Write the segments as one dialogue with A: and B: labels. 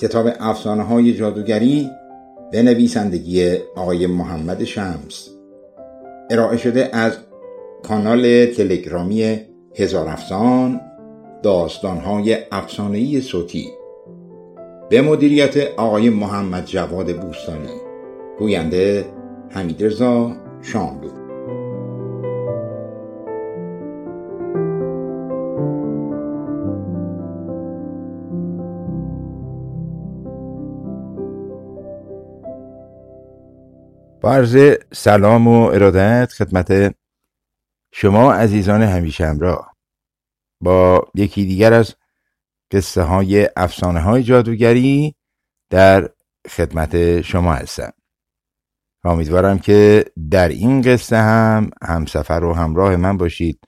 A: کتاب افسانه های جادوگری به نویسندگی آقای محمد شمس. ارائه شده از کانال تلگرامی هزار افسان داستان های افسانه‌ای صوتی. به مدیریت آقای محمد جواد بوستانی. گوینده حمید رضا شاملو. عرض سلام و ارادت خدمت شما عزیزان همیشه همراه. با یکی دیگر از قصه های افسانه های جادوگری در خدمت شما هستم. امیدوارم که در این قصه هم همسفر و همراه من باشید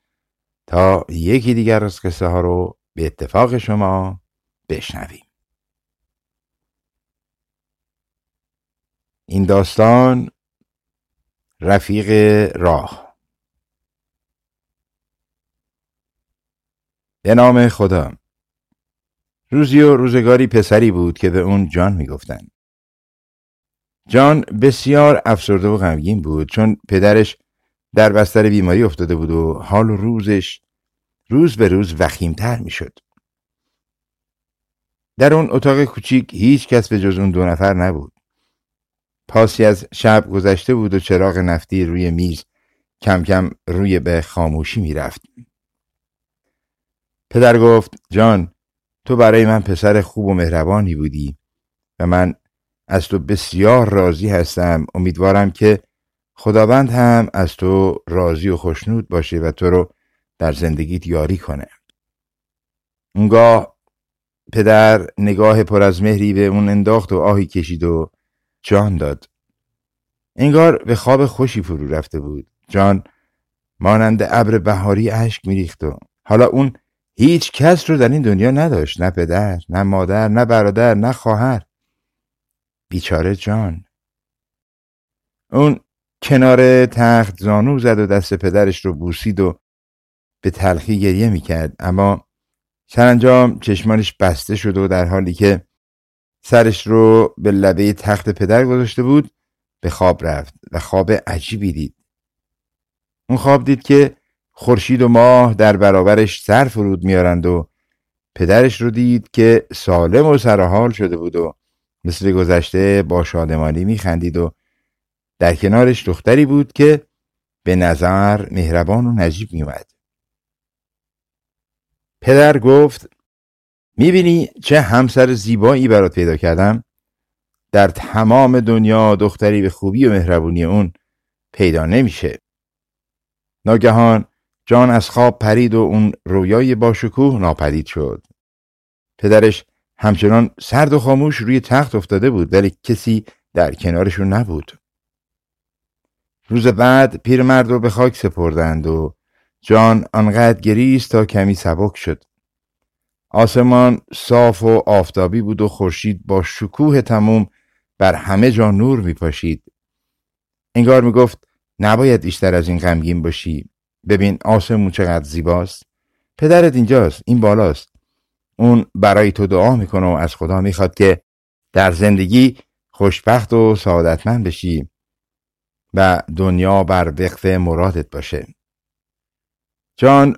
A: تا یکی دیگر از قصه ها رو به اتفاق شما بشنویم. این داستان رفیق راه به نام خدا روزی و روزگاری پسری بود که به اون جان می‌گفتن جان بسیار افسرده و غمگین بود چون پدرش در بستر بیماری افتاده بود و حال و روزش روز به روز وخیمتر می‌شد. در اون اتاق کوچیک هیچ کس به جز اون دو نفر نبود. پاسی از شب گذشته بود و چراغ نفتی روی میز کم کم روی به خاموشی می‌رفت. پدر گفت جان تو برای من پسر خوب و مهربانی بودی و من از تو بسیار راضی هستم امیدوارم که خداوند هم از تو راضی و خوشنود باشه و تو رو در زندگیت یاری کنه اونگاه پدر نگاه پر از مهری به اون انداخت و آهی کشید و جان داد. انگار به خواب خوشی فرو رفته بود. جان مانند ابر بهاری اشک میریخت و حالا اون هیچ کس رو در این دنیا نداشت. نه پدر نه مادر نه برادر نه خواهر. بیچاره جان. اون کنار تخت زانو زد و دست پدرش رو بوسید و به تلخی گریه می‌کرد. اما سرانجام چشمانش بسته شد و در حالی که سرش رو به لبه تخت پدر گذاشته بود به خواب رفت و خواب عجیبی دید. اون خواب دید که خورشید و ماه در برابرش سر فرود میارند و پدرش رو دید که سالم و سرحال شده بود و مثل گذشته با شادمانی میخندید و در کنارش دختری بود که به نظر مهربان و نجیب میومد پدر گفت می‌بینی چه همسر زیبایی برات پیدا کردم؟ در تمام دنیا دختری به خوبی و مهربونی اون پیدا نمیشه. ناگهان جان از خواب پرید و اون رویای باشکوه ناپدید شد. پدرش همچنان سرد و خاموش روی تخت افتاده بود ولی کسی در کنارشون نبود. روز بعد پیرمرد رو به خاک سپردند و جان آنقدر گریست تا کمی سبک شد. آسمان صاف و آفتابی بود و خورشید با شکوه تموم بر همه جا نور می پاشید. انگار می گفت نباید بیشتر از این غمگین باشی. ببین آسمون چقدر زیباست. پدرت اینجاست این بالاست. اون برای تو دعا می‌کنه و از خدا می‌خواد که در زندگی خوشبخت و سعادتمند بشی و دنیا بر وقف مرادت باشه. جان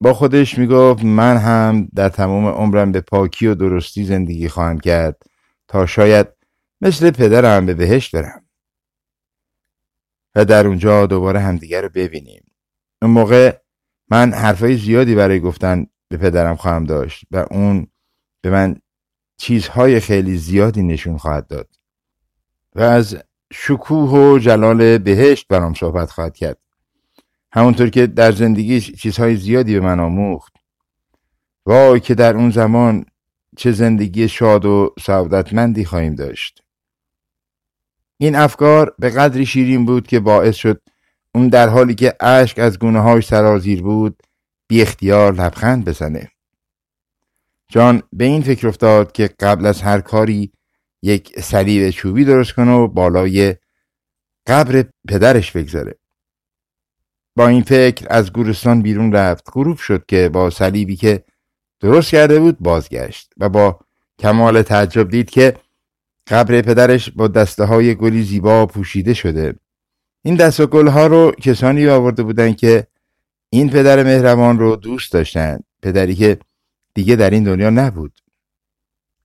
A: با خودش می‌گفت من هم در تمام عمرم به پاکی و درستی زندگی خواهم کرد تا شاید مثل پدرم به بهشت برم. و در اونجا دوباره همدیگر رو ببینیم. اون موقع من حرفای زیادی برای گفتن به پدرم خواهم داشت و اون به من چیزهای خیلی زیادی نشون خواهد داد و از شکوه و جلال بهشت برام صحبت خواهد کرد. همونطور که در زندگی چیزهای زیادی به من آموخت. وای که در اون زمان چه زندگی شاد و سعادتمندی خواهیم داشت. این افکار به قدری شیرین بود که باعث شد اون در حالی که اشک از گونه های سرازیر بود بی اختیار لبخند بزنه. جان به این فکر افتاد که قبل از هر کاری یک صلیب چوبی درست کنه و بالای قبر پدرش بگذاره. با این فکر از گورستان بیرون رفت. غروب شد که با صلیبی که درست کرده بود بازگشت و با کمال تعجب دید که قبر پدرش با دسته های گلی زیبا پوشیده شده. این دست و گل ها رو کسانی آورده بودند که این پدر مهربان رو دوست داشتند. پدری که دیگه در این دنیا نبود.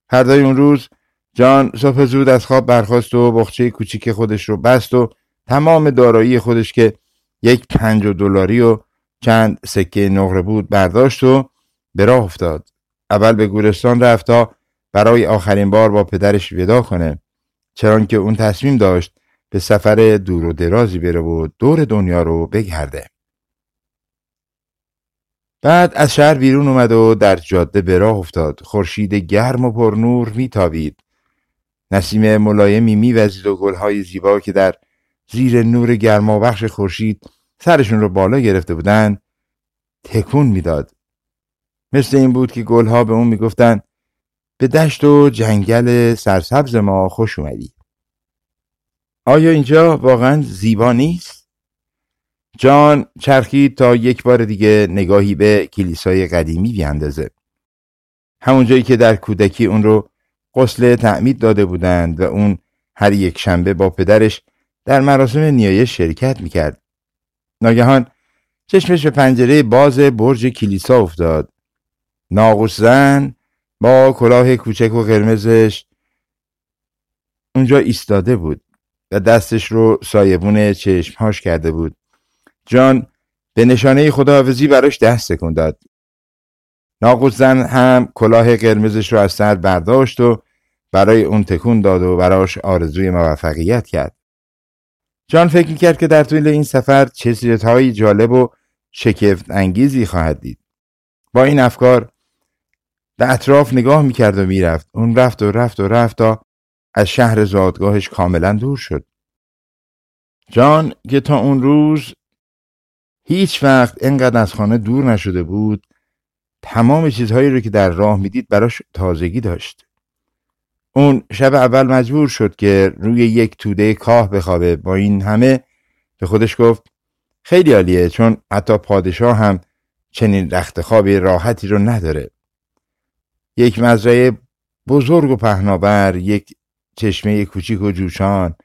A: فردای اون روز جان صبح زود از خواب برخواست و بخچه کوچیک خودش رو بست و تمام دارایی خودش که یک پنج دلاری و چند سکه نقره بود برداشت و به راه افتاد. اول به گورستان رفت تا برای آخرین بار با پدرش ودا کنه. چرا که اون تصمیم داشت به سفر دور و درازی بره و دور دنیا رو بگرده. بعد از شهر بیرون اومد و در جاده به راه افتاد. خورشید گرم و پرنور میتابید. نسیم ملایمی میوزید و گلهای زیبا که در زیر نور گرمابخش خورشید سرشون رو بالا گرفته بودن تکون می‌داد. مثل این بود که گلها به اون می‌گفتن به دشت و جنگل سرسبز ما خوش اومدی. آیا اینجا واقعا زیبا نیست؟ جان چرخید تا یک بار دیگه نگاهی به کلیسای قدیمی بیاندازه. همونجایی که در کودکی اون رو قسل تعمید داده بودند و اون هر یک شنبه با پدرش در مراسم نیایش شرکت می‌کرد. ناگهان چشمش به پنجره باز برج کلیسا افتاد. ناقوس زن با کلاه کوچک و قرمزش اونجا ایستاده بود و دستش رو سایبون چشمهاش کرده بود. جان به نشانه خداحافظی براش دست تکون داد. ناقوس زن هم کلاه قرمزش رو از سر برداشت و برای اون تکون داد و براش آرزوی موفقیت کرد. جان فکر می‌کرد که در طول این سفر چیزهای جالب و شکفت انگیزی خواهد دید. با این افکار به اطراف نگاه می‌کرد و می‌رفت. اون رفت و رفت و رفت تا از شهر زادگاهش کاملا دور شد. جان که تا اون روز هیچ وقت اینقدر از خانه دور نشده بود تمام چیزهایی رو که در راه می‌دید براش تازگی داشت. اون شب اول مجبور شد که روی یک توده کاه بخوابه. با این همه به خودش گفت خیلی عالیه چون حتی پادشاه هم چنین رخت خواب راحتی رو نداره. یک مزرعه بزرگ و پهناور یک چشمه کوچیک و جوشان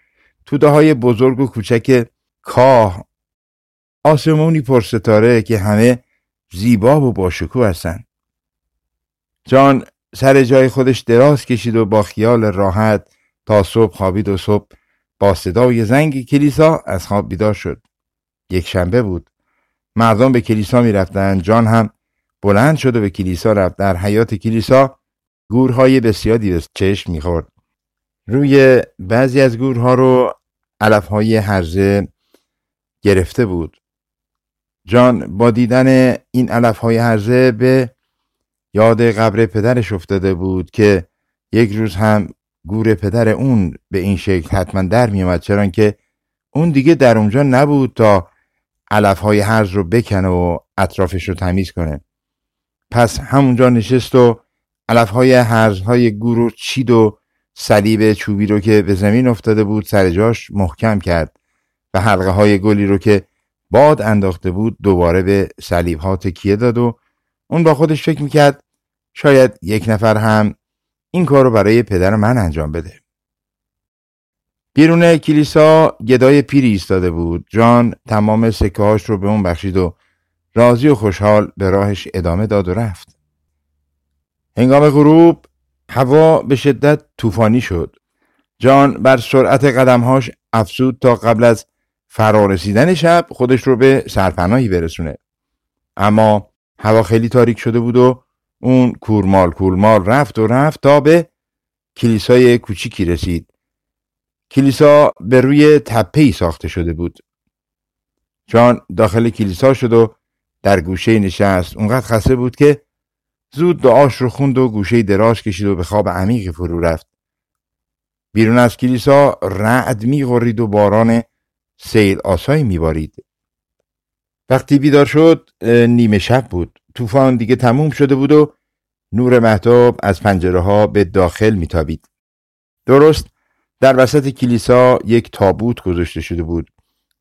A: توده های بزرگ و کوچک کاه آسمونی پرستاره که همه زیبا و باشکوه هستند جان سر جای خودش دراز کشید و با خیال راحت تا صبح خوابید و صبح با صدای زنگ کلیسا از خواب بیدار شد. یک شنبه بود. مردم به کلیسا می رفتن جان هم بلند شد و به کلیسا رفت. در حیات کلیسا گورهای بسیاری به چشم می‌خورد. روی بعضی از گورها رو علفهای هرزه گرفته بود. جان با دیدن این علفهای هرزه به یاد قبر پدرش افتاده بود که یک روز هم گور پدر اون به این شکل حتما در میومد چرا که اون دیگه در اونجا نبود تا علف های هرز رو بکنه و اطرافش رو تمیز کنه. پس همونجا نشست و علف های هرز های گور رو چید و صلیب چوبی رو که به زمین افتاده بود سر جاش محکم کرد و حلقه های گلی رو که باد انداخته بود دوباره به صلیب ها تکیه داد و اون با خودش فکر می‌کرد شاید یک نفر هم این کار رو برای پدر من انجام بده. بیرون کلیسا گدای پیری ایستاده بود. جان تمام سکه رو به اون بخشید و راضی و خوشحال به راهش ادامه داد و رفت. هنگام غروب هوا به شدت طوفانی شد. جان بر سرعت قدمهاش افزود تا قبل از فرارسیدن شب خودش رو به سرپناهی برسونه. اما هوا خیلی تاریک شده بود و اون کورمال کورمال رفت و رفت تا به کلیسای کوچیکی رسید. کلیسا به روی تپه ساخته شده بود. جان داخل کلیسا شد و در گوشه نشست. اونقدر خسته بود که زود دعاش رو خوند و گوشه دراز کشید و به خواب عمیقی فرو رفت. بیرون از کلیسا رعد میغرید و باران سیل آسایی میبارید. وقتی بیدار شد نیمه شب بود. طوفان دیگه تموم شده بود و نور محتاب از پنجره ها به داخل میتابید. درست در وسط کلیسا یک تابوت گذاشته شده بود.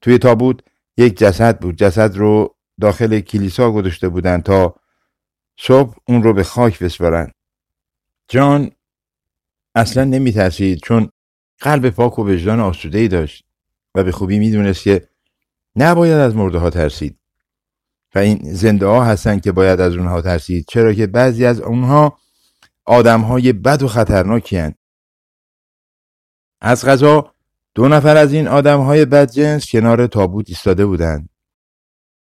A: توی تابوت یک جسد بود. جسد رو داخل کلیسا گذاشته بودند تا صبح اون رو به خاک بسپارن. جان اصلا نمی ترسید چون قلب پاک و وجدان آسوده ای داشت و به خوبی می‌دونست که نباید از مرده ها ترسید. و این زنده ها هستن که باید از اونها ترسید چرا که بعضی از اونها آدم های بد و خطرناکی هن. از غذا دو نفر از این آدم های بدجنس کنار تابوت ایستاده بودند.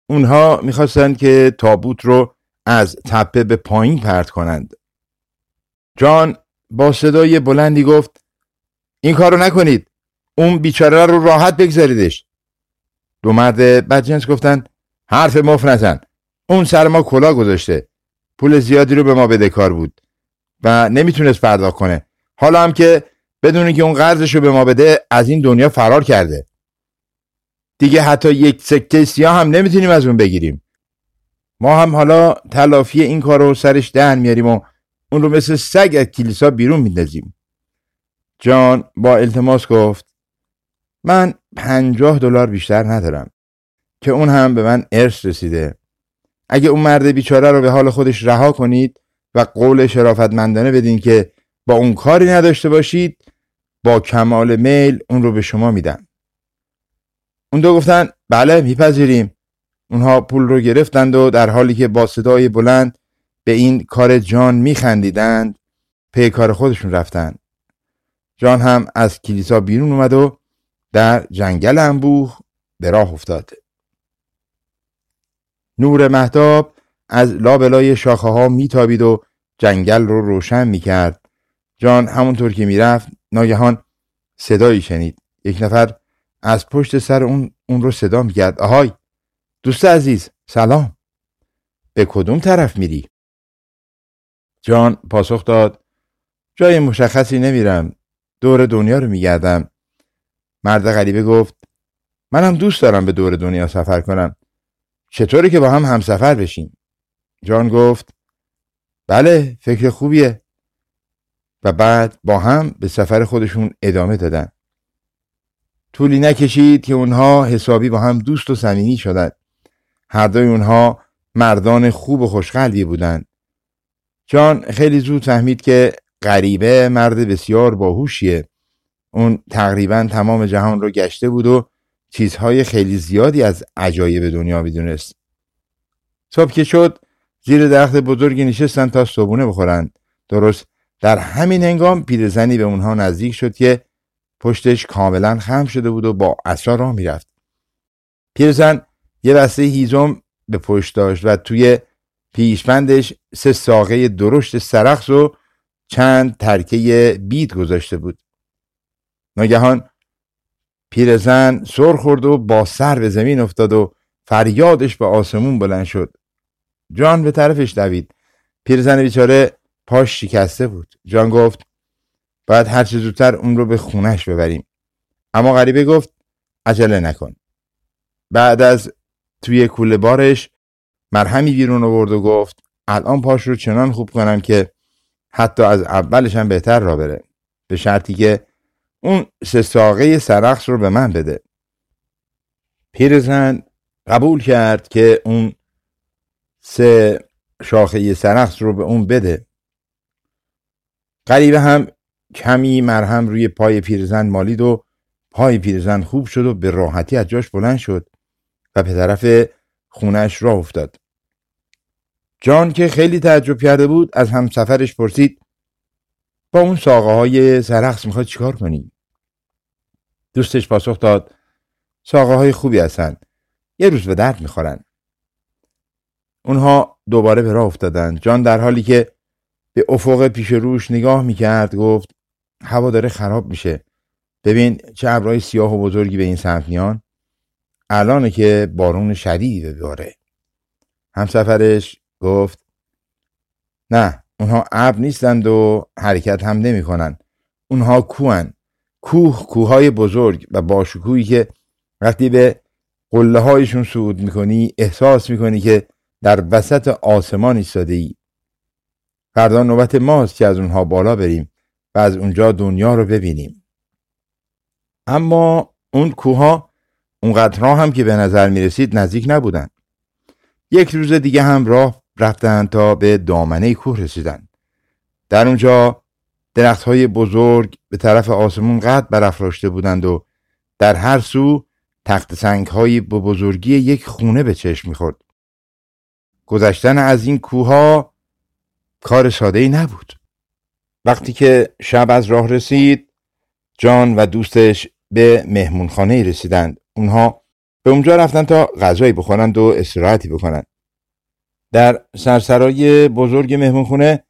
A: اونها می‌خواستند که تابوت رو از تپه به پایین پرت کنند. جان با صدای بلندی گفت این کارو نکنید. اون بیچاره رو راحت بگذاریدش. دو مرد بدجنس گفتند حرف مف نزن. اون سر ما کلا گذاشته. پول زیادی رو به ما بده کار بود و نمی‌تونست پرداخت کنه. حالا هم که بدون که اون قرضش رو به ما بده از این دنیا فرار کرده. دیگه حتی یک سکه سیاه هم نمی‌تونیم از اون بگیریم. ما هم حالا تلافی این کار رو سرش دهن میاریم و اون رو مثل سگ از کلیسا بیرون میندازیم. جان با التماس گفت من پنجاه دلار بیشتر ندارم که اون هم به من ارث رسیده. اگه اون مرد بیچاره رو به حال خودش رها کنید و قول شرافتمندانه بدین که با اون کاری نداشته باشید با کمال میل اون رو به شما میدن. اون دو گفتن بله میپذیریم. اونها پول رو گرفتند و در حالی که با صدای بلند به این کار جان میخندیدند پی کار خودشون رفتند. جان هم از کلیسا بیرون اومد و در جنگل انبوه به راه افتاد. نور محتاب از لابلای شاخه ها میتابید و جنگل رو روشن می‌کرد. جان همونطور که می‌رفت ناگهان صدایی شنید. یک نفر از پشت سر اون اون رو صدا می‌کرد. آهای دوست عزیز سلام. به کدوم طرف میری؟ جان پاسخ داد جای مشخصی نمیرم. دور دنیا رو میگردم. مرد غریبه گفت منم دوست دارم به دور دنیا سفر کنم. چطوری که با هم همسفر بشیم؟ جان گفت بله فکر خوبیه. و بعد با هم به سفر خودشون ادامه دادن. طولی نکشید که اونها حسابی با هم دوست و صمیمی شدند هر دوی اونها مردان خوب و خوشقلبی بودند. جان خیلی زود فهمید که غریبه مرد بسیار باهوشیه. اون تقریبا تمام جهان رو گشته بود و چیزهای خیلی زیادی از عجایب دنیا می‌دونست. صبح که شد زیر درخت بزرگی نشستن تا صبونه بخورند درست در همین هنگام پیرزنی به اونها نزدیک شد که پشتش کاملا خم شده بود و با عصا راه می‌رفت. پیرزن یه بسته هیزم به پشت داشت و توی پیشبندش سه ساقه درشت سرخس و چند ترکه بید گذاشته بود. ناگهان پیرزن سر خورد و با سر به زمین افتاد و فریادش به آسمون بلند شد. جان به طرفش دوید. پیرزن بیچاره پاش شکسته بود. جان گفت باید هر چه زودتر اون رو به خونش ببریم. اما غریبه گفت عجله نکن. بعد از توی کوله بارش مرهمی بیرون آورد و گفت الان پاش رو چنان خوب کنم که حتی از اولش هم بهتر را بره. به شرطی که اون سه ساقه سرخص رو به من بده. پیرزن قبول کرد که اون سه شاخه سرخص رو به اون بده. غریبه هم کمی مرهم روی پای پیرزن مالید و پای پیرزن خوب شد و به راحتی از جاش بلند شد و به طرف خونش راه افتاد. جان که خیلی تعجب کرده بود از همسفرش پرسید با اون ساقه های سرخص می‌خواد چیکار کنی؟ دوستش پاسخ داد ساقه های خوبی هستن یه روز به درد می‌خورن. اونها دوباره به راه افتادند جان در حالی که به افق پیش روش نگاه می‌کرد گفت هوا داره خراب میشه. ببین چه ابرهای سیاه و بزرگی به این سمت میان. الانه که بارون شدیدی بباره همسفرش گفت نه اونها ابر نیستند و حرکت هم نمی‌کنن. اونها کوهن. کوه کوههای بزرگ و باشکوهی که وقتی به قله هایشون صعود می‌کنی احساس می‌کنی که در وسط آسمان ایستاده ای فردا نوبت ماست که از اونها بالا بریم و از اونجا دنیا رو ببینیم. اما اون کوها اونقدرها هم که به نظر می‌رسید نزدیک نبودن. یک روز دیگه هم راه رفتن تا به دامنه کوه رسیدن در اونجا درخت های بزرگ به طرف آسمون قد برافراشته بودند و در هر سو تخت سنگ های به بزرگی یک خونه به چشم می‌خورد. گذشتن از این کوها کار ساده ای نبود. وقتی که شب از راه رسید جان و دوستش به مهمونخانه رسیدند. اونها به اونجا رفتن تا غذایی بخورند و استراحتی بکنند. در سرسرای بزرگ مهمونخونه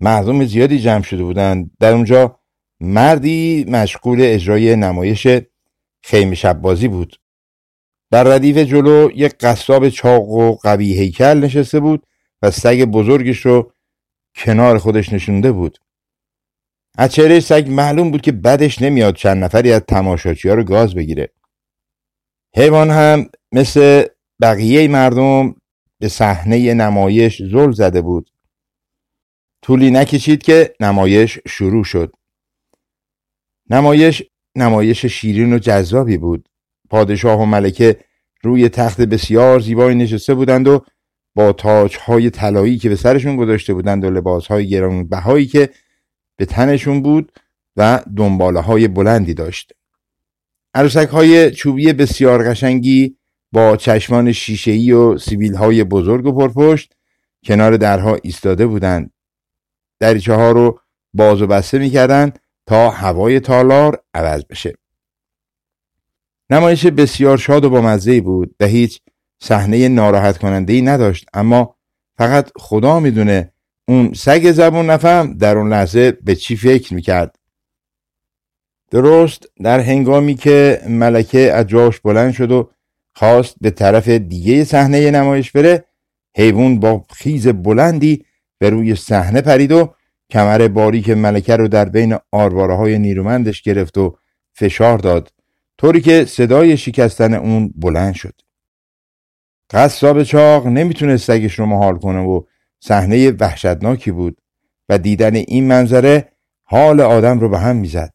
A: مردم زیادی جمع شده بودند. در اونجا مردی مشغول اجرای نمایش خیمه شب بازی بود. در ردیف جلو یک قصاب چاق و قوی هیکل نشسته بود و سگ بزرگش رو کنار خودش نشونده بود. از چهره سگ معلوم بود که بدش نمیاد چند نفری از تماشاچی رو گاز بگیره. حیوان هم مثل بقیه مردم به صحنه نمایش زل زده بود. طولی نکشید که نمایش شروع شد. نمایش نمایش شیرین و جذابی بود. پادشاه و ملکه روی تخت بسیار زیبایی نشسته بودند و با تاجهای طلایی که به سرشون گذاشته بودند و لباسهای گرانبهایی که به تنشون بود و دنباله های بلندی داشت. عروسک های چوبی بسیار قشنگی با چشمان شیشه‌ای و سیبیل های بزرگ و پرپشت کنار درها ایستاده بودند. دریچه ها رو باز و بسته می‌کردند تا هوای تالار عوض بشه. نمایش بسیار شاد و بامزه بود و هیچ صحنه ناراحت کننده ای نداشت اما فقط خدا می‌دونه اون سگ زبون نفهم در اون لحظه به چی فکر می‌کرد درست در هنگامی که ملکه از جاش بلند شد و خواست به طرف دیگه صحنه نمایش بره. حیوان با خیز بلندی به روی صحنه پرید و کمر باریک ملکه رو در بین آرواره های نیرومندش گرفت و فشار داد. طوری که صدای شکستن اون بلند شد. قصاب چاق نمی‌تونست سگش رو محال کنه و صحنه وحشتناکی بود و دیدن این منظره حال آدم رو به هم می‌زد.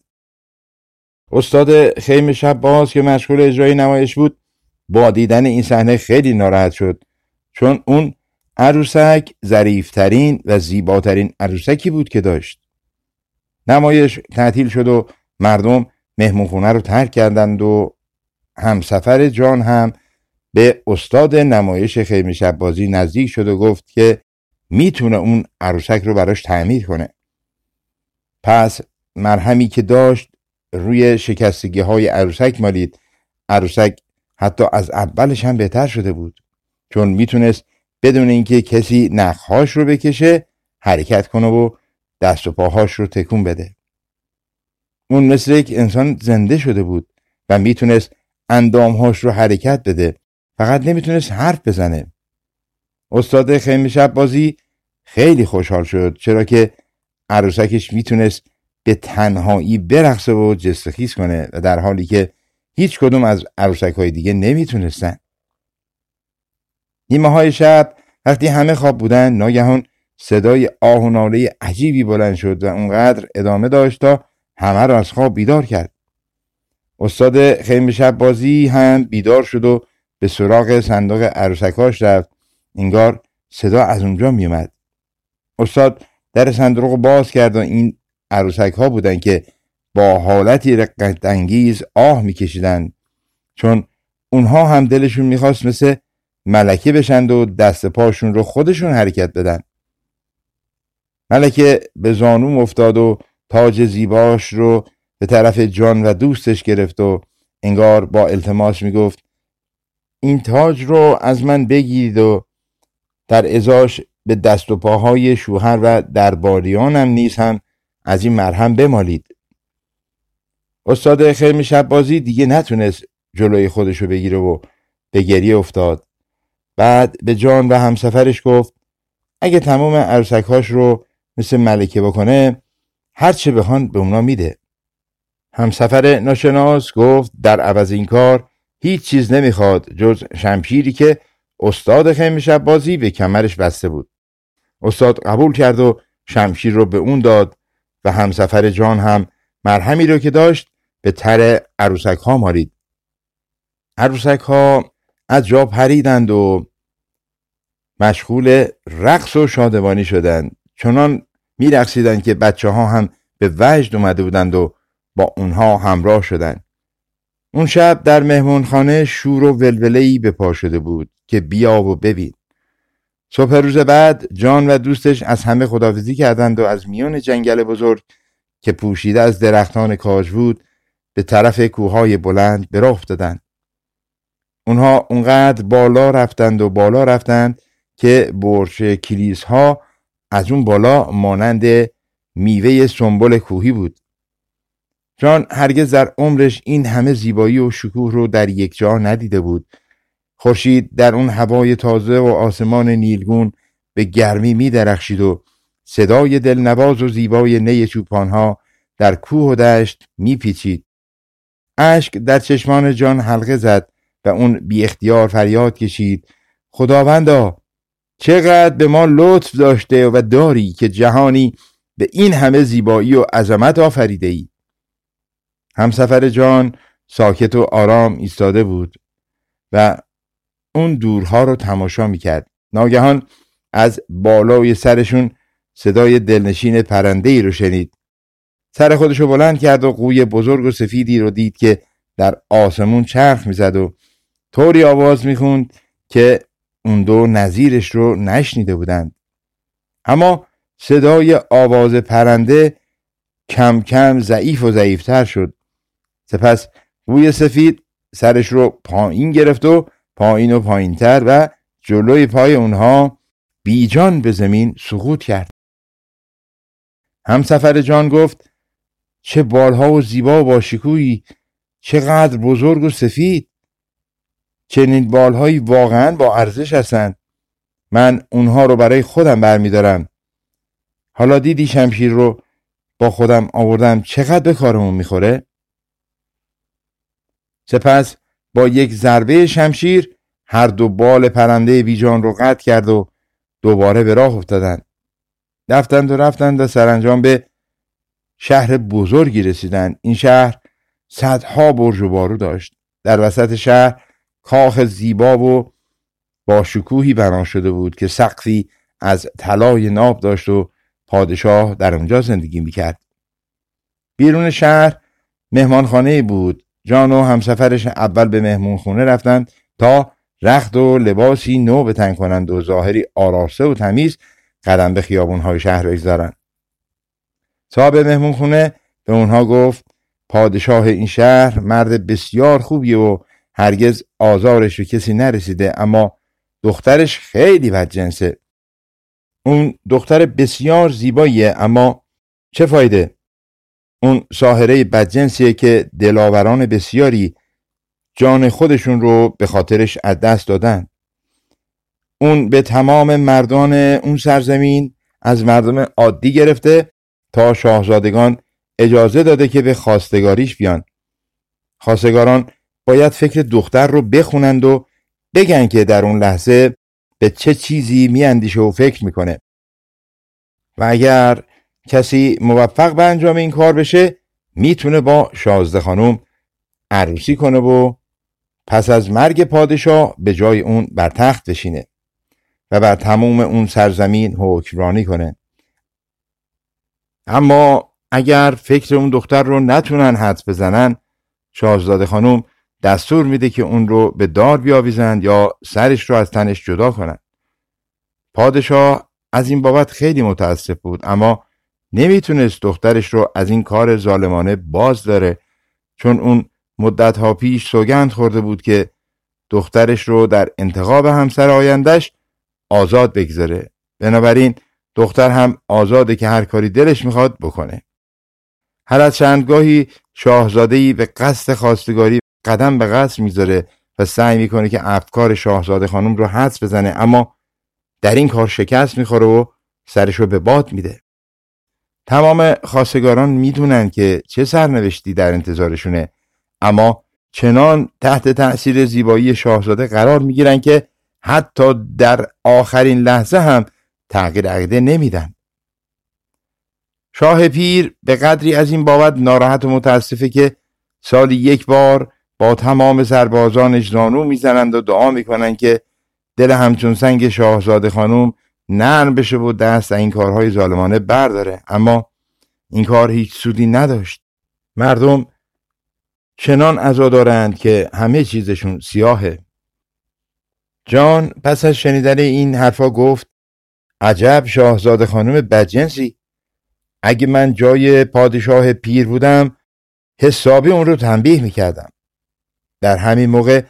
A: استاد خیم شب باز که مشغول اجرای نمایش بود با دیدن این صحنه خیلی ناراحت شد. چون اون عروسک ظریفترین و زیباترین عروسکی بود که داشت. نمایش تعطیل شد و مردم مهمونخونه رو ترک کردند و همسفر جان هم به استاد نمایش خیمه شب بازی نزدیک شد و گفت که می‌تونه اون عروسک رو براش تعمیر کنه. پس مرهمی که داشت روی شکستگی های عروسک مالید. عروسک حتی از اولش هم بهتر شده بود. چون می‌تونست بدون اینکه کسی نخهاش رو بکشه حرکت کنه و دست و پاهاش رو تکون بده. اون مثل یک انسان زنده شده بود و می‌تونست اندامهاش رو حرکت بده. فقط نمی‌تونست حرف بزنه. استاد خیمه شب بازی خیلی خوشحال شد چرا که عروسکش می‌تونست به تنهایی برقصه و جستخیز کنه و در حالی که هیچ کدوم از عروسک های دیگه نمی‌تونستن. نیمه های شب وقتی همه خواب بودن ناگهان صدای آه و ناله عجیبی بلند شد و اونقدر ادامه داشت تا همه را از خواب بیدار کرد. استاد خیمه شب بازی هم بیدار شد و به سراغ صندوق عروسکاش رفت. انگار صدا از اونجا میومد استاد در صندوق باز کرد و این عروسک ها بودن که با حالتی رقت انگیز آه میکشیدند. چون اونها هم دلشون می‌خواست مثل ملکه بشند و دست پاشون رو خودشون حرکت بدن. ملکه به زانوم افتاد و تاج زیباش رو به طرف جان و دوستش گرفت و انگار با التماس می‌گفت این تاج رو از من بگیرید و در ازاش به دست و پاهای شوهر و درباریانم نیز هم از این مرهم بمالید. استاد خیلی شب بازی دیگه نتونست جلوی خودشو بگیره و به گریه افتاد. بعد به جان و همسفرش گفت اگه تمام عروسکهاش رو مثل ملکه بکنه هر چه بخوان به اونا میده. همسفر ناشناس گفت در عوض این کار هیچ چیز نمی‌خواد جز شمشیری که استاد خیمه شب بازی به کمرش بسته بود. استاد قبول کرد و شمشیر رو به اون داد و همسفر جان هم مرهمی رو که داشت به تر عروسک ها مارید. عروسک ها از جا پریدند و مشغول رقص و شادمانی شدند. چنان میرقصیدند که بچه ها هم به وجد اومده بودند و با اونها همراه شدند. اون شب در مهمونخانه شور و ولوله‌ای به پا شده بود که بیا و ببین. صبح روز بعد جان و دوستش از همه خدافزی کردند و از میان جنگل بزرگ که پوشیده از درختان کاج بود به طرف کوههای بلند به راه افتادند. اونها اونقدر بالا رفتند و بالا رفتند که برش کلیس ها از اون بالا مانند میوه سنبل کوهی بود. جان هرگز در عمرش این همه زیبایی و شکوه رو در یک جا ندیده بود. خورشید در اون هوای تازه و آسمان نیلگون به گرمی می درخشید و صدای دلنواز و زیبای نی چوپانها در کوه و دشت می پیچید. اشک در چشمان جان حلقه زد و اون بی اختیار فریاد کشید. خداوندا چقدر به ما لطف داشته و داری که جهانی به این همه زیبایی و عظمت آفریده ای. همسفر جان ساکت و آرام ایستاده بود و اون دورها رو تماشا می‌کرد. ناگهان از بالای سرشون صدای دلنشین پرنده ای رو شنید. سر خودشو بلند کرد و قوی بزرگ و سفیدی رو دید که در آسمون چرخ می‌زد و طوری آواز می‌خوند که اون دو نظیرش رو نشنیده بودند. اما صدای آواز پرنده کم کم ضعیف و ضعیفتر شد. سپس بوی سفید سرش رو پایین گرفت و پایین و پایینتر و جلوی پای اونها بیجان به زمین سقوط کرد. همسفر جان گفت چه بالها و زیبا و باشکویی چقدر بزرگ و سفید. چنین بالهایی واقعا با ارزش هستند. من اونها رو برای خودم برمیدارم. حالا دیدی شمشیر رو با خودم آوردم چقدر به کارمون می‌خوره؟ سپس با یک ضربه شمشیر هر دو بال پرنده بیجان رو قطع کرد و دوباره به راه افتادند رفتند و رفتند و سرانجام به شهر بزرگی رسیدند این شهر صدها برج و بارو داشت. در وسط شهر کاخ زیبا و با شکوهی بنا شده بود که سقفی از طلای ناب داشت و پادشاه در اونجا زندگی می‌کرد. بیرون شهر مهمانخانه بود. جان و همسفرش اول به مهمون خونه رفتند تا رخت و لباسی نو بتن کنند و ظاهری آراسته و تمیز قدم به خیابونهای شهر بگذارند. صاحب مهمون خونه به اونها گفت پادشاه این شهر مرد بسیار خوبیه و هرگز آزارش به کسی نرسیده اما دخترش خیلی بد جنسه. اون دختر بسیار زیباییه اما چه فایده؟ اون ساهره بدجنسیه که دلاوران بسیاری جان خودشون رو به خاطرش از دست دادن. اون به تمام مردان اون سرزمین از مردم عادی گرفته تا شاهزادگان اجازه داده که به خواستگاریش بیان. خواستگاران باید فکر دختر رو بخونند و بگن که در اون لحظه به چه چیزی میاندیشه و فکر می‌کنه. و اگر کسی موفق به انجام این کار بشه می‌تونه با شازده خانم عروسی کنه و پس از مرگ پادشاه به جای اون بر تخت بشینه و بر تموم اون سرزمین حکمرانی کنه. اما اگر فکر اون دختر رو نتونن حد بزنن شاهزاده خانم دستور میده که اون رو به دار بیاویزند یا سرش رو از تنش جدا کنن پادشاه از این بابت خیلی متاسف بود اما نمی‌تونست دخترش رو از این کار ظالمانه باز داره چون اون مدتها پیش سوگند خورده بود که دخترش رو در انتخاب همسر آیندهش آزاد بگذاره. بنابراین دختر هم آزاده که هر کاری دلش می‌خواد بکنه. هر از چندگاهی شاهزادهی به قصد خواستگاری قدم به قصد می‌ذاره و سعی می‌کنه که افکار شاهزاده خانم رو حدس بزنه اما در این کار شکست می‌خوره و سرش رو به باد میده. تمام خواستگاران می‌دونن که چه سرنوشتی در انتظارشونه اما چنان تحت تأثیر زیبایی شاهزاده قرار می‌گیرن که حتی در آخرین لحظه هم تغییر عقیده نمیدن. شاه پیر به قدری از این بابت ناراحت و متاسفه که سالی یک بار با تمام سربازانش زانو می‌زنند و دعا می‌کنند که دل همچون سنگ شاهزاده خانم نرم بشه و دست این کارهای ظالمانه برداره. اما این کار هیچ سودی نداشت. مردم چنان عزا دارند که همه چیزشون سیاهه. جان پس از شنیدن این حرفا گفت عجب شاهزاده خانم بدجنسی. اگه من جای پادشاه پیر بودم حسابی اون رو تنبیه می‌کردم. در همین موقع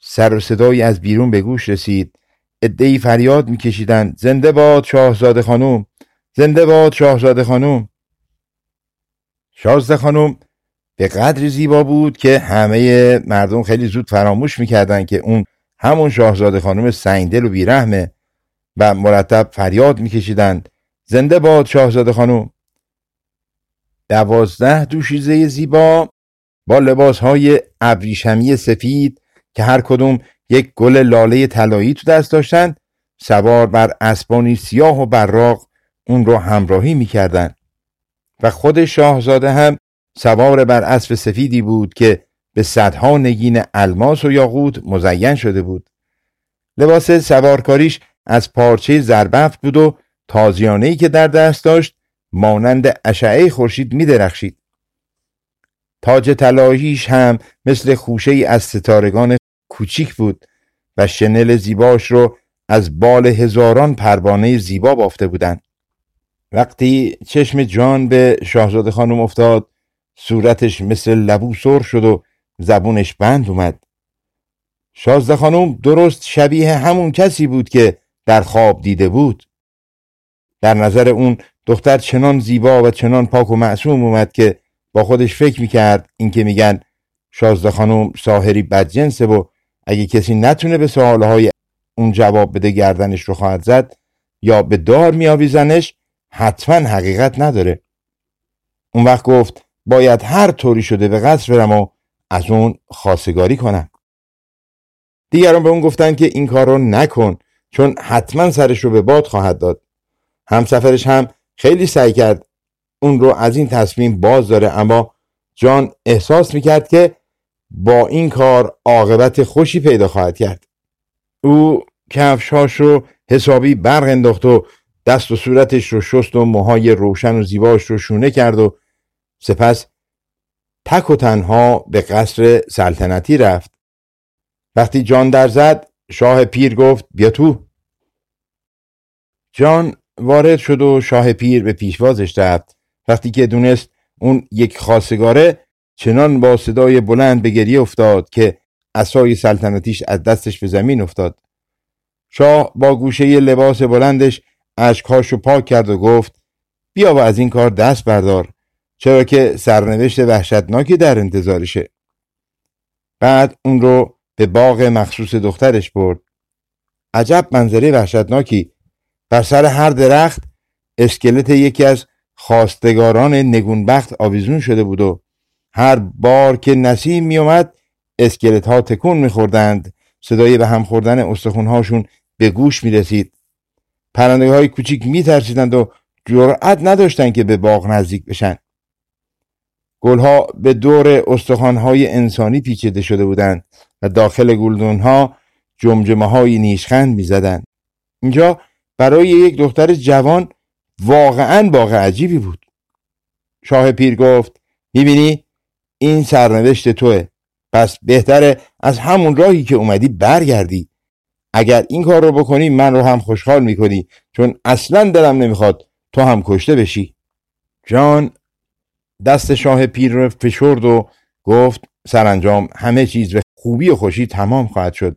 A: سر و صدایی از بیرون به گوش رسید. ادهی فریاد میکشیدند. زنده باد شاهزاده خانم! زنده باد شاهزاده خانم! شاهزاده خانم به قدری زیبا بود که همه مردم خیلی زود فراموش می‌کردند که اون همون شاهزاده خانم سنگدل و بیرحمه. و مرتب فریاد میکشیدند. زنده باد شاهزاده خانم. دوازده دوشیزه زیبا با لباس های ابریشمی سفید که هر کدوم یک گل لاله طلایی تو دست داشتند سوار بر اسبانی سیاه و براق اون رو همراهی می‌کردند. و خود شاهزاده هم سوار بر اسب سفیدی بود که به صدها نگین الماس و یاقوت مزین شده بود. لباس سوارکاریش از پارچه زربفت بود و تازیانهی که در دست داشت مانند اشعه خورشید می درخشید. تاج طلاییش هم مثل خوشه ای از ستارگان کوچیک بود و شنل زیباش رو از بال هزاران پروانه زیبا بافته بودند. وقتی چشم جان به شاهزاده خانم افتاد صورتش مثل لبو سر شد و زبونش بند اومد شازده خانم درست شبیه همون کسی بود که در خواب دیده بود. در نظر اون دختر چنان زیبا و چنان پاک و معصوم اومد که با خودش فکر می‌کرد اینکه میگن شازده خانم ساهری بدجنسه و اگه کسی نتونه به سوالهای اون جواب بده گردنش رو خواهد زد یا به دار میآویزنش حتما حقیقت نداره. اون وقت گفت باید هر طوری شده به قصر برم و از اون خاصگاری کنم. دیگران به اون گفتن که این کار رو نکن. چون حتما سرش رو به باد خواهد داد. همسفرش هم خیلی سعی کرد اون رو از این تصمیم باز داره اما جان احساس می‌کرد که با این کار عاقبت خوشی پیدا خواهد کرد. او کفشهاش رو حسابی برق انداخت و دست و صورتش رو شست و موهای روشن و زیباش رو شونه کرد و سپس تک و تنها به قصر سلطنتی رفت. وقتی جان در زد شاه پیر گفت بیا تو. جان وارد شد و شاه پیر به پیشوازش رفت. وقتی که دونست اون یک خاصگاره چنان با صدای بلند به گریه افتاد که اسای سلطنتیش از دستش به زمین افتاد. شاه با گوشه لباس بلندش اشکهاشو پاک کرد و گفت بیا و از این کار دست بردار چرا که سرنوشت وحشتناکی در انتظارشه. بعد اون رو به باغ مخصوص دخترش برد. عجب منظره وحشتناکی بر سر هر درخت اسکلت یکی از خواستگاران نگونبخت آویزون شده بود و هر بار که نسیم میومد اسکلت ها تکون میخوردند. صدای به هم خوردن استخونهاشون به گوش می‌رسید. پرنده های کوچیک میترسیدند و جرأت نداشتند که به باغ نزدیک بشن. گلها به دور استخوانهای انسانی پیچیده شده بودند و داخل گلدونها جمجمه های نیشخند می‌زدند. اینجا برای یک دختر جوان واقعا باغ عجیبی بود. شاه پیر گفت می‌بینی این سرنوشت توه. پس بهتره از همون راهی که اومدی برگردی. اگر این کار رو بکنی من رو هم خوشحال می‌کنی چون اصلا دلم نمی‌خواد تو هم کشته بشی. جان دست شاه پیر رو فشرد و گفت سرانجام همه چیز به خوبی و خوشی تمام خواهد شد.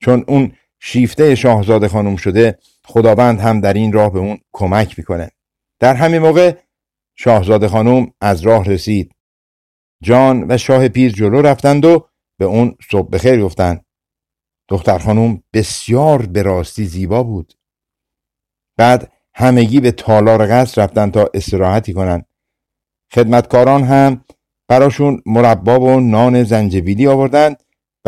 A: چون اون شیفته شاهزاده خانم شده خداوند هم در این راه به اون کمک می‌کنه. در همین موقع شاهزاده خانم از راه رسید. جان و شاه پیر جلو رفتند و به اون صبح بخیر گفتند دختر خانم بسیار به راستی زیبا بود. بعد همگی به تالار قصر رفتن تا استراحتی کنند خدمتکاران هم براشون مربا و نان زنجبیلی آوردند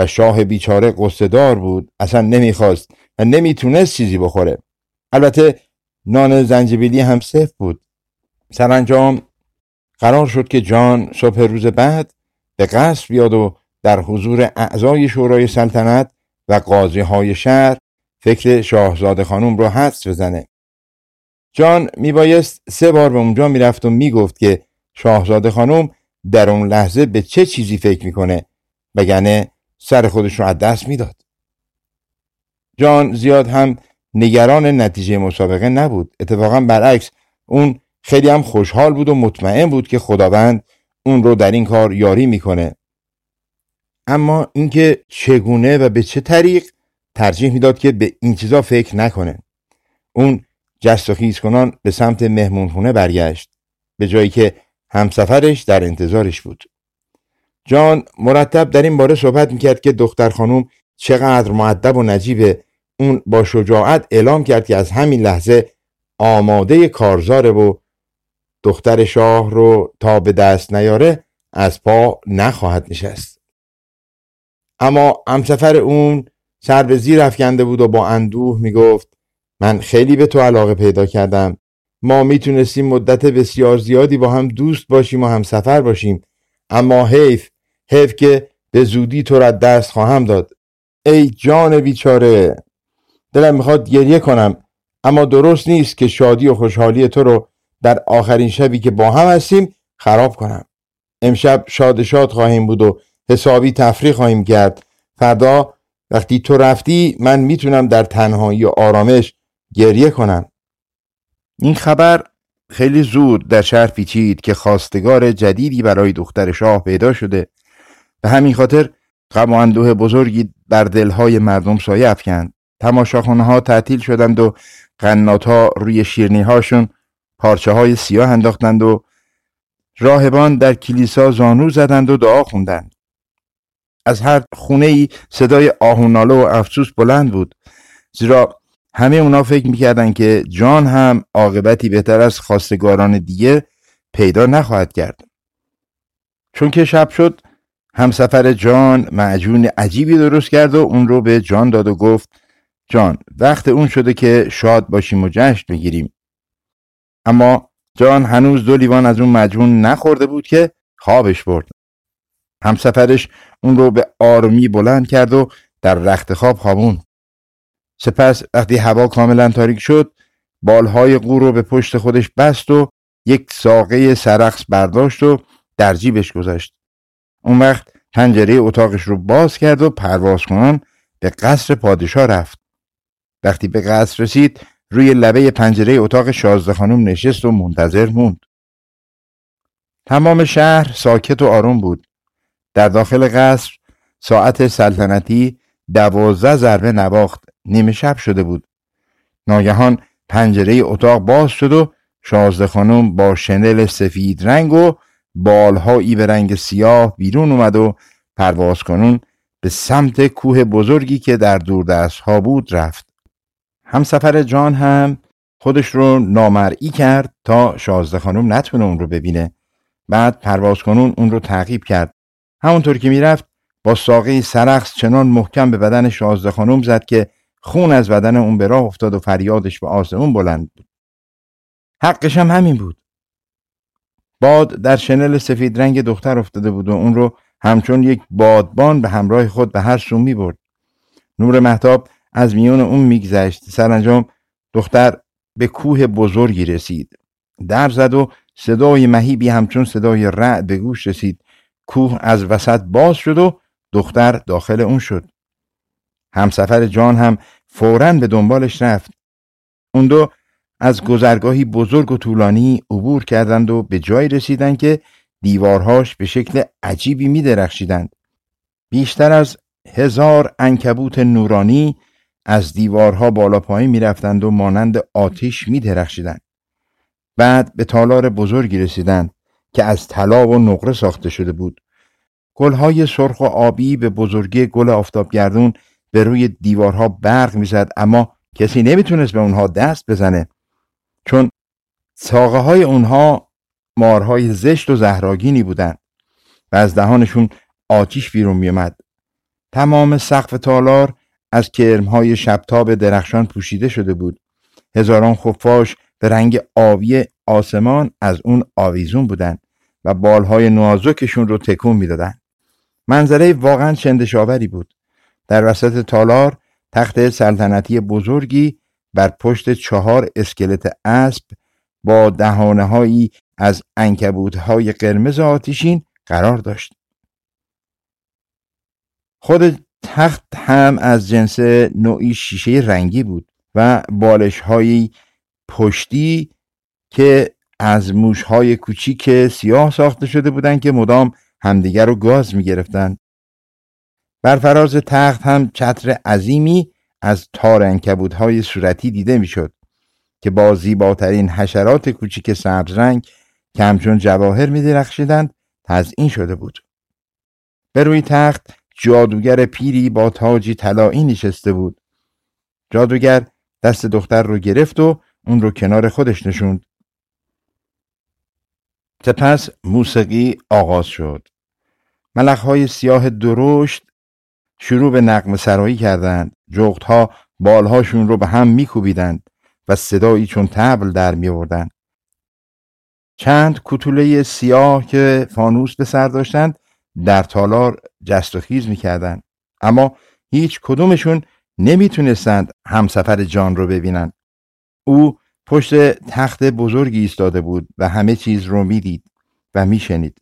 A: شاه بیچاره قصدار بود اصلا نمی‌خواست و نمی‌تونست چیزی بخوره. البته نان زنجبیلی هم سفت بود. سرانجام قرار شد که جان صبح روز بعد به قصر بیاد و در حضور اعضای شورای سلطنت و قاضی های شهر فکر شاهزاده خانم رو حدس بزنه. جان میبایست سه بار به اونجا می‌رفت و می‌گفت که شاهزاده خانم در اون لحظه به چه چیزی فکر می‌کنه وگرنه سر خودش رو از دست می‌داد. جان زیاد هم نگران نتیجه مسابقه نبود. اتفاقا برعکس اون خیلی هم خوشحال بود و مطمئن بود که خداوند اون رو در این کار یاری می‌کنه. اما اینکه چگونه و به چه طریق ترجیح می‌داد که به این چیزا فکر نکنه. اون جست و خیز کنان به سمت مهمونخونه برگشت به جایی که همسفرش در انتظارش بود. جان مرتب در این باره صحبت می‌کرد که دختر خانم چقدر معدب و نجیبه. اون با شجاعت اعلام کرد که از همین لحظه آماده کارزاره و دختر شاه رو تا به دست نیاره از پا نخواهد نشست. اما همسفر اون سر به زیر افکنده بود و با اندوه می‌گفت من خیلی به تو علاقه پیدا کردم. ما می‌تونستیم مدت بسیار زیادی با هم دوست باشیم و هم سفر باشیم. اما حیف حیف که به زودی تو را دست خواهم داد. ای جان بیچاره دلم می‌خواد گریه کنم اما درست نیست که شادی و خوشحالی تو رو در آخرین شبی که با هم هستیم خراب کنم. امشب شاد شاد خواهیم بود و حسابی تفریح خواهیم کرد. فردا وقتی تو رفتی من می‌تونم در تنهایی و آرامش گریه کنم. این خبر خیلی زود در شهر پیچید که خواستگار جدیدی برای دختر شاه پیدا شده. به همین خاطر غم و اندوه بزرگی بر دلهای مردم سایه افکند. تماشاخانه ها تعطیل شدند و قنات ها روی شیرنی هاشون پارچه های سیاه انداختند و راهبان در کلیسا زانو زدند و دعا خوندند. از هر خونه ای صدای آهوناله و افسوس بلند بود زیرا همه اونا فکر می‌کردن که جان هم عاقبتی بهتر از خواستگاران دیگه پیدا نخواهد کرد. چون که شب شد همسفر جان معجون عجیبی درست کرد و اون رو به جان داد و گفت جان وقت اون شده که شاد باشیم و جشن بگیریم. اما جان هنوز دو لیوان از اون مجون نخورده بود که خوابش برد. همسفرش اون رو به آرومی بلند کرد و در رخت خواب خوابون سپس وقتی هوا کاملا تاریک شد بالهای قور رو به پشت خودش بست و یک ساقه سرخس برداشت و در جیبش گذاشت. اون وقت پنجره اتاقش رو باز کرد و پرواز کنان به قصر پادشاه رفت. وقتی به قصر رسید روی لبه پنجره اتاق شازده خانم نشست و منتظر موند. تمام شهر ساکت و آروم بود. در داخل قصر ساعت سلطنتی دوازده ضربه نواخت. نیمه شب شده بود. ناگهان پنجره اتاق باز شد و شازده خانم با شنل سفید رنگ و بالهایی به رنگ سیاه بیرون اومد و پرواز کنون به سمت کوه بزرگی که در دوردست ها بود رفت. همسفر جان هم خودش رو نامرئی کرد تا شازده خانم نتونه اون رو ببینه. بعد پرواز کنون اون رو تعقیب کرد. همونطور که می‌رفت با ساقه سرخص چنان محکم به بدن شازده خانم زد که خون از بدن اون به راه افتاد و فریادش به آسمون بلند بود. حقش هم همین بود. باد در شنل سفید رنگ دختر افتاده بود و اون رو همچون یک بادبان به همراه خود به هر سو می برد. نور محتاب از میون اون میگذشت سرانجام دختر به کوه بزرگی رسید. در زد و صدای مهیبی همچون صدای رعد به گوش رسید. کوه از وسط باز شد و دختر داخل اون شد. همسفر جان هم فورا به دنبالش رفت. اون دو از گذرگاهی بزرگ و طولانی عبور کردند و به جایی رسیدند که دیوارهاش به شکل عجیبی می درخشیدند. بیشتر از هزار انکبوت نورانی از دیوارها بالا پایین می رفتند و مانند آتش می درخشیدند. بعد به تالار بزرگی رسیدند که از طلا و نقره ساخته شده بود. گلهای سرخ و آبی به بزرگی گل آفتابگردون به روی دیوارها برق می‌زد اما کسی نمی‌تونست به اونها دست بزنه چون ساقه های اونها مارهای زشت و زهراگینی بودند و از دهانشون آتیش بیرون میومد تمام سقف تالار از کرمهای شبتاب درخشان پوشیده شده بود. هزاران خفاش به رنگ آبی آسمان از اون آویزون بودند و بالهای نازکشون رو تکون می‌دادند. منظره واقعا چندشاوری بود. در وسط تالار تخت سلطنتی بزرگی بر پشت چهار اسکلت اسب با دهانه هایی از انکبوت های قرمز آتیشین قرار داشت خود تخت هم از جنس نوعی شیشه رنگی بود و بالش های پشتی که از موش های کوچیک سیاه ساخته شده بودند که مدام همدیگر رو گاز می گرفتن. بر فراز تخت هم چتر عظیمی از تار انکبوت های صورتی دیده می‌شد که با زیباترین حشرات کوچیک سبز رنگ که همچون جواهر می درخشیدند تزئین شده بود. به روی تخت جادوگر پیری با تاجی طلایی نشسته بود. جادوگر دست دختر رو گرفت و اون رو کنار خودش نشوند. سپس موسیقی آغاز شد. ملخهای سیاه درشت شروع به نقم سرایی کردند. جغتها بالهاشون رو به هم میکوبیدند و صدایی چون تبل در میوردند. چند کتوله سیاه که فانوس به سر داشتند در تالار جست و خیز می‌کردند اما هیچ کدومشون نمی‌تونستند همسفر جان رو ببینند او پشت تخت بزرگی ایستاده بود و همه چیز رو می‌دید و میشنید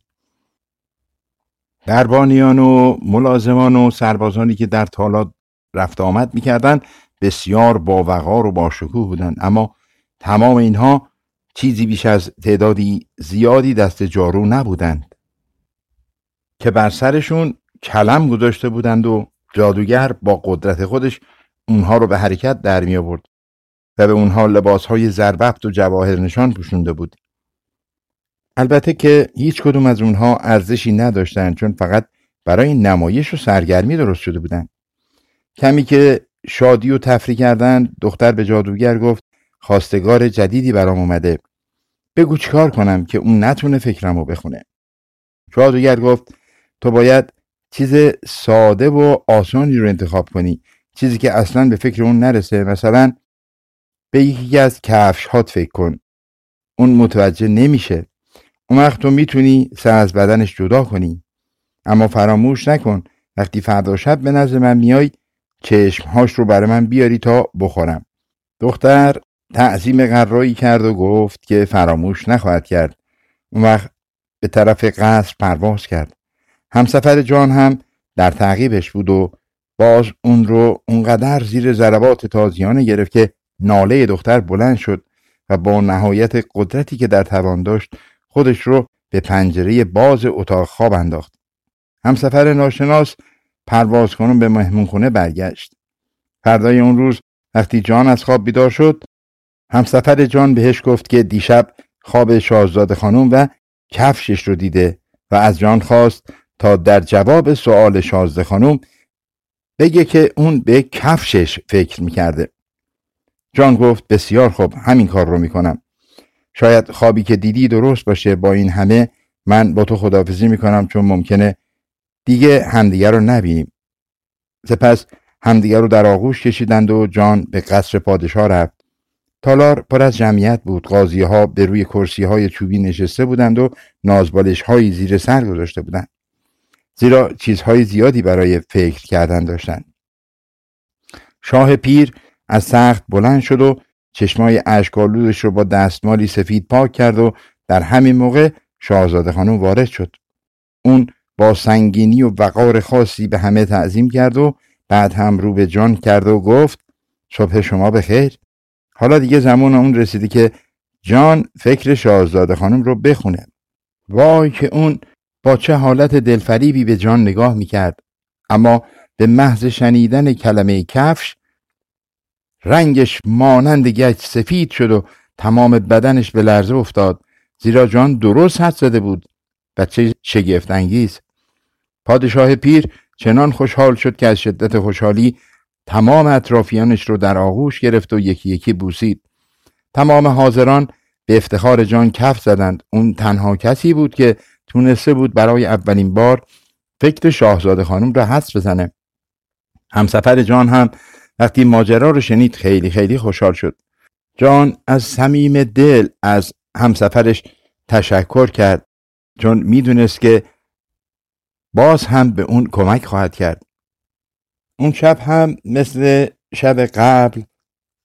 A: دربانیان و ملازمان و سربازانی که در تالار رفت آمد می‌کردند بسیار باوقار و باشکوه بودند. اما تمام اینها چیزی بیش از تعدادی زیادی دست جارو نبودند که بر سرشون کلم گذاشته بودند و جادوگر با قدرت خودش اونها رو به حرکت در می آورد و به اونها لباس های زربفت و جواهر نشان پوشونده بود. البته که هیچ کدوم از اونها ارزشی نداشتند چون فقط برای نمایش و سرگرمی درست شده بودند کمی که شادی و تفریح کردند دختر به جادوگر گفت خواستگار جدیدی برام اومده. بگو چیکار کنم که اون نتونه فکرمو بخونه. جادوگر گفت تو باید چیز ساده و آسانی رو انتخاب کنی. چیزی که اصلا به فکر اون نرسه. مثلا به یکی از کفش هات فکر کن. اون متوجه نمیشه اون وقت تو می‌تونی سر از بدنش جدا کنی. اما فراموش نکن وقتی فردا شب به نظر من میای چشمهاش رو برای من بیاری تا بخورم. دختر تعظیم قرایی کرد و گفت که فراموش نخواهد کرد. اون وقت به طرف قصر پرواز کرد. همسفر جان هم در تعقیبش بود و باز اون رو اونقدر زیر ضربات تازیانه گرفت که ناله دختر بلند شد و با نهایت قدرتی که در توان داشت خودش رو به پنجره باز اتاق خواب انداخت. همسفر ناشناس پرواز کنون به مهمونخونه برگشت. فردای اون روز وقتی جان از خواب بیدار شد همسفر جان بهش گفت که دیشب خواب شاهزاده خانم و کفشش رو دیده و از جان خواست تا در جواب سؤال شازده خانم بگه که اون به کفشش فکر می‌کرده. جان گفت بسیار خوب همین کار رو می‌کنم. شاید خوابی که دیدی درست باشه با این همه من با تو خدافزی می‌کنم چون ممکنه دیگه همدیگر رو نبینیم. سپس همدیگر رو در آغوش کشیدند و جان به قصر پادشاه رفت. تالار پر از جمعیت بود. قاضی ها به روی کرسی های چوبی نشسته بودند و نازبالش های زیر سر گذاشته بودند. زیرا چیزهای زیادی برای فکر کردن داشتند. شاه پیر از سخت بلند شد و چشمای اشکالودش رو با دستمالی سفید پاک کرد و در همین موقع شاهزاده خانم وارد شد. اون با سنگینی و وقار خاصی به همه تعظیم کرد و بعد هم رو به جان کرد و گفت صبح شما بخیر. حالا دیگه زمان اون رسیده که جان فکر شاهزاده خانم رو بخونه. وای که اون با چه حالت دلفریبی به جان نگاه می‌کرد. اما به محض شنیدن کلمه کفش رنگش مانند گچ سفید شد و تمام بدنش به لرزه افتاد. زیرا جان درست حد زده بود. و چه شگفت انگیز پادشاه پیر چنان خوشحال شد که از شدت خوشحالی تمام اطرافیانش رو در آغوش گرفت و یکی یکی بوسید. تمام حاضران به افتخار جان کف زدند. اون تنها کسی بود که تونسته بود برای اولین بار فکر شاهزاده خانم را حس بزنه. همسفر جان هم وقتی ماجرا رو شنید خیلی خیلی خوشحال شد. جان از صمیم دل از همسفرش تشکر کرد. چون می‌دونست که باز هم به اون کمک خواهد کرد. اون شب هم مثل شب قبل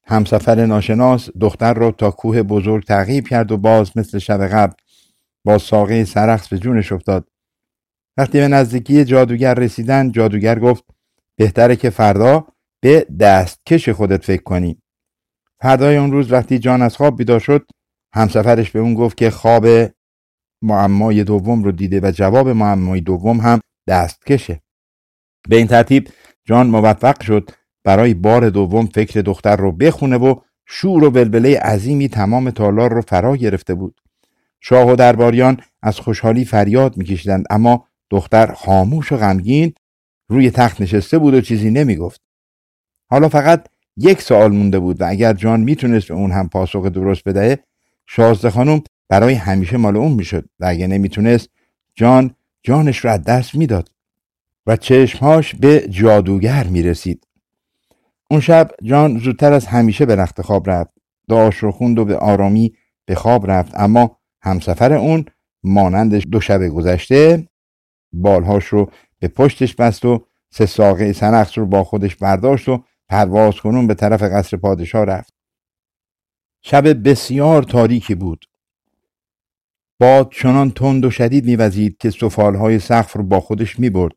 A: همسفر ناشناس دختر را تا کوه بزرگ تعقیب کرد و باز مثل شب قبل با ساقه سرخص به جونش افتاد. وقتی به نزدیکی جادوگر رسیدن جادوگر گفت بهتره که فردا به دستکش خودت فکر کنی. فردای اون روز وقتی جان از خواب بیدار شد همسفرش به اون گفت که خواب معمای دوم رو دیده و جواب معمای دوم هم دستکشه. به این ترتیب جان موفق شد برای بار دوم فکر دختر رو بخونه و شور و بلبله عظیمی تمام تالار رو فرا گرفته بود. شاه و درباریان از خوشحالی فریاد میکشیدند اما دختر خاموش و غمگین روی تخت نشسته بود و چیزی نمی‌گفت. حالا فقط یک سوال مونده بود و اگر جان می‌تونست به اون هم پاسخ درست بدهه شازده خانم برای همیشه مال اون می‌شد و اگه نمی‌تونست جان جانش رو از دست می‌داد و چشمهاش به جادوگر می‌رسید. اون شب جان زودتر از همیشه به رخت خواب رفت. داشت رو خوند و به آرامی به خواب رفت. اما همسفر اون مانند دو شب گذشته بالهاش رو به پشتش بست و سه ساقه سنخس رو با خودش برداشت و پرواز کنون به طرف قصر پادشاه رفت شب بسیار تاریکی بود باد چنان تند و شدید میوزید که سفالهای سقف رو با خودش می‌برد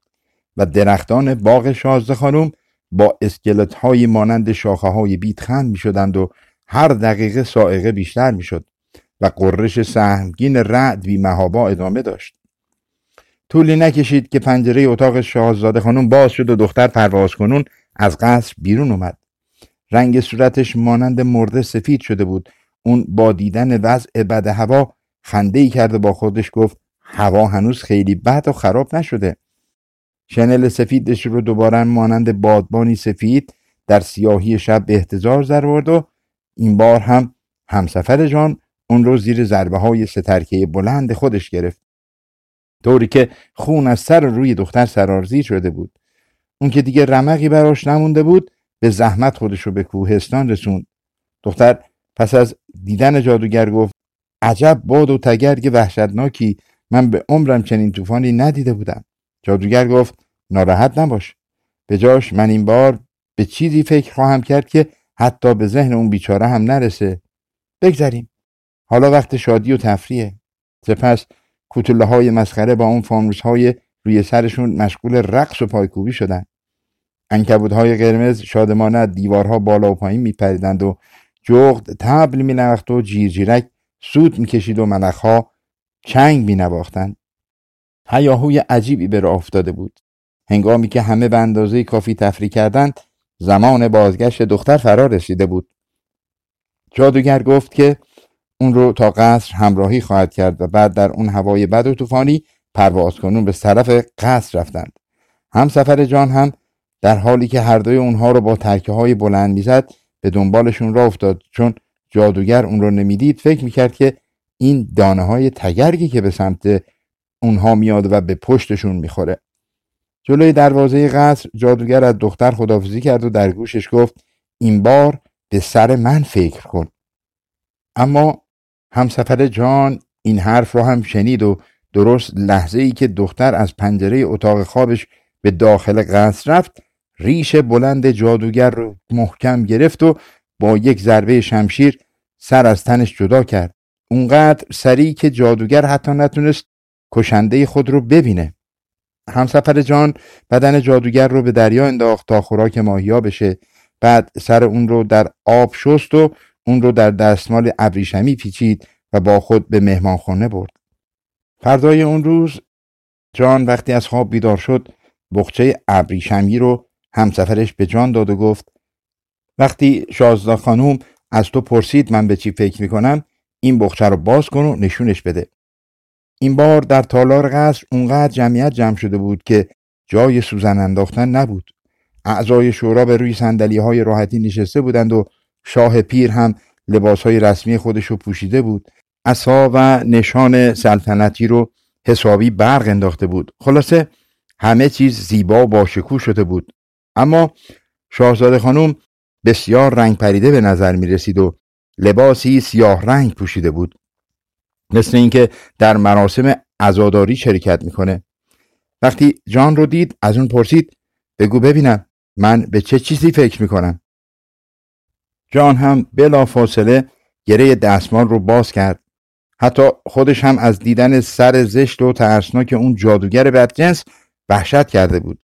A: و درختان باغ شازده خانم با اسکلت های مانند شاخه های بیت خند می شدند و هر دقیقه سائقه بیشتر می شد و قررش سهمگین رعد بی محابا ادامه داشت. طولی نکشید که پنجره اتاق شاهزاده خانم باز شد و دختر پرواز کنون از قصر بیرون اومد. رنگ صورتش مانند مرده سفید شده بود. اون با دیدن وضع بد هوا خنده ای کرده با خودش گفت هوا هنوز خیلی بد و خراب نشده. شنل سفیدش رو دوباره مانند بادبانی سفید در سیاهی شب به احتضار زر و این بار هم همسفر جان اون رو زیر ضربه های سترکه بلند خودش گرفت طوری که خون از سر روی دختر سرارزی شده بود اون که دیگه رمقی براش نمونده بود به زحمت خودش رو به کوهستان رسوند. دختر پس از دیدن جادوگر گفت عجب باد و تگرگ وحشتناکی من به عمرم چنین طوفانی ندیده بودم. جادوگر گفت ناراحت نباش. به جاش من این بار به چیزی فکر خواهم کرد که حتی به ذهن اون بیچاره هم نرسه. بگذریم. حالا وقت شادی و تفریه سپس کوتله های مسخره با اون فانوس های روی سرشون مشغول رقص و پایکوبی شدن. های قرمز شادمانه دیوارها بالا و پایین میپریدند و جغد تبل مینواخت و جیرجیرک سود می‌کشید و ملخها چنگ مینواختند. هیاهوی عجیبی به راه افتاده بود. هنگامی که همه به اندازه کافی تفریح کردند زمان بازگشت دختر فرا رسیده بود. جادوگر گفت که اون رو تا قصر همراهی خواهد کرد و بعد در اون هوای بد و طوفانی پرواز کنون به طرف قصر رفتند. هم سفر جان هم در حالی که هر دوی اونها رو با ترکه های بلند می‌زد به دنبالشون را افتاد. چون جادوگر اون رو نمی‌دید فکر می‌کرد که این دانه های تگرگی که به سمت اونها میاد و به پشتشون می‌خوره. جلوی دروازه قصر جادوگر از دختر خدافزی کرد و در گوشش گفت این بار به سر من فکر کن. اما همسفر جان این حرف را هم شنید و درست لحظه ای که دختر از پنجره اتاق خوابش به داخل قصر رفت ریش بلند جادوگر رو محکم گرفت و با یک ضربه شمشیر سر از تنش جدا کرد. اونقدر سریع که جادوگر حتی نتونست کشنده خود رو ببینه. همسفر جان بدن جادوگر رو به دریا انداخت تا خوراک ماهیا بشه. بعد سر اون رو در آب شست و اون رو در دستمال ابریشمی پیچید و با خود به مهمانخانه برد. فردای اون روز جان وقتی از خواب بیدار شد بخچه ابریشمی رو همسفرش به جان داد و گفت وقتی شازده خانوم از تو پرسید من به چی فکر می‌کنم این بخچه رو باز کن و نشونش بده. این بار در تالار قصر اونقدر جمعیت جمع شده بود که جای سوزن انداختن نبود. اعضای شورا به روی سندلی های راحتی نشسته بودند و شاه پیر هم لباس های رسمی خودش رو پوشیده بود. اصا و نشان سلطنتی رو حسابی برق انداخته بود. خلاصه همه چیز زیبا و باشکوه شده بود. اما شاهزاده خانم بسیار رنگ پریده به نظر می رسید و لباسی سیاه رنگ پوشیده بود. مثل اینکه در مراسم عزاداری شرکت می‌کنه وقتی جان رو دید از اون پرسید بگو ببینم من به چه چیزی فکر می‌کنم جان هم بلا فاصله گره دستمال رو باز کرد. حتی خودش هم از دیدن سر زشت و ترسناک اون جادوگر بدجنس وحشت کرده بود.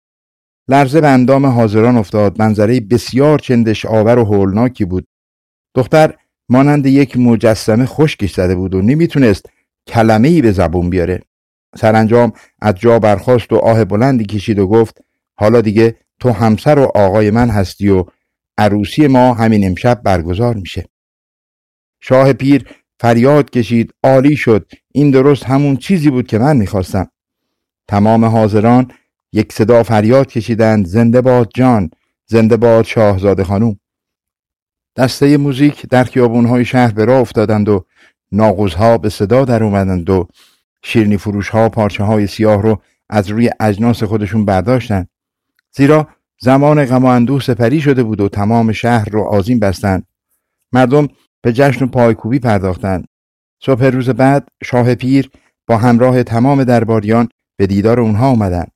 A: لرزه به اندام حاضران افتاد. منظره بسیار چندش آور و هولناکی بود. دختر مانند یک مجسمه خشکش زده بود و نمی‌تونست کلمه ای به زبون بیاره. سرانجام از جا برخواست و آه بلندی کشید و گفت حالا دیگه تو همسر و آقای من هستی و عروسی ما همین امشب برگزار میشه. شاه پیر فریاد کشید عالی شد. این درست همون چیزی بود که من می‌خواستم. تمام حاضران یک صدا فریاد کشیدند زنده باد جان زنده باد شاهزاده خانوم دسته موزیک در خیابونهای شهر به راه افتادند و ناغوزها به صدا در اومدند و شیرنی فروش ها پارچه های سیاه رو از روی اجناس خودشون برداشتند. زیرا زمان غم و اندوه سپری شده بود و تمام شهر رو آزین بستند. مردم به جشن و پایکوبی پرداختند. صبح روز بعد شاه پیر با همراه تمام درباریان به دیدار اونها اومدند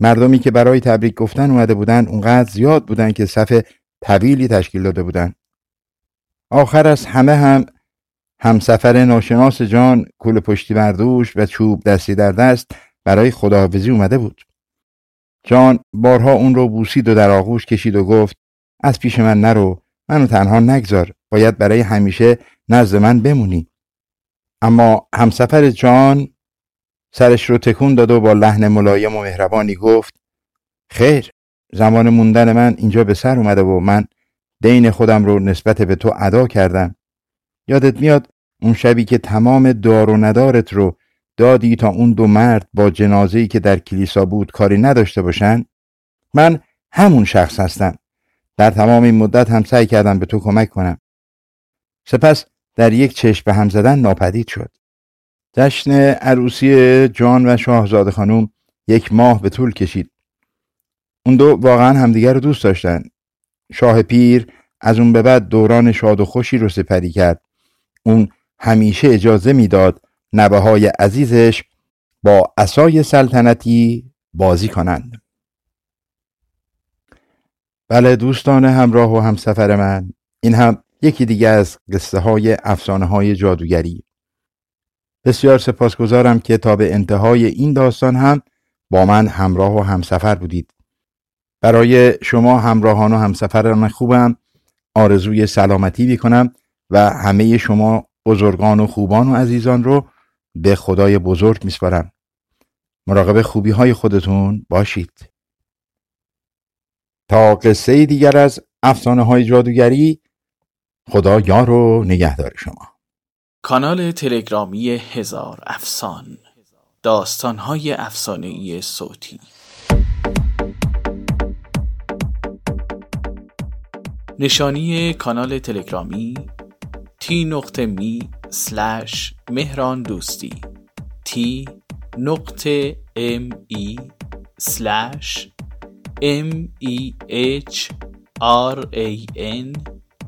A: مردمی که برای تبریک گفتن اومده بودند اونقدر زیاد بودند که صف طویلی تشکیل داده بودند. آخر از همه هم همسفر ناشناس جان کول پشتی بردوش و چوب دستی در دست برای خداحافظی اومده بود. جان بارها اون رو بوسید و در آغوش کشید و گفت از پیش من نرو منو تنها نگذار. باید برای همیشه نزد من بمونی. اما همسفر جان سرش رو تکون داد و با لحن ملایم و مهربانی گفت خیر زمان موندن من اینجا به سر اومده و من دین خودم رو نسبت به تو ادا کردم. یادت میاد اون شبی که تمام دار و ندارت رو دادی تا اون دو مرد با جنازه‌ای که در کلیسا بود کاری نداشته باشن؟ من همون شخص هستم. در تمام این مدت هم سعی کردم به تو کمک کنم. سپس در یک چشم به هم زدن ناپدید شد. جشن عروسی جان و شاهزاده خانوم یک ماه به طول کشید. اون دو واقعا همدیگر رو دوست داشتن. شاه پیر از اون به بعد دوران شاد و خوشی رو سپری کرد. اون همیشه اجازه می‌داد نبه های عزیزش با اسای سلطنتی بازی کنند. بله دوستان همراه و همسفر من. این هم یکی دیگه از قصه های افسانه های جادوگری. بسیار سپاسگزارم که تا به انتهای این داستان هم با من همراه و همسفر بودید. برای شما همراهان و همسفران خوبم آرزوی سلامتی بیکنم و همه شما بزرگان و خوبان و عزیزان رو به خدای بزرگ میسپارم. مراقب خوبی های خودتون باشید. تا قصه دیگر از افسانه های جادوگری خدا یار و نگهدار شما.
B: کانال تلگرامی هزار افسان داستان های افسانه ای صوتی. نشانی کانال تلگرامی تی نقطه می سلش مهران دوستی t نقطه m e slash m e h r a n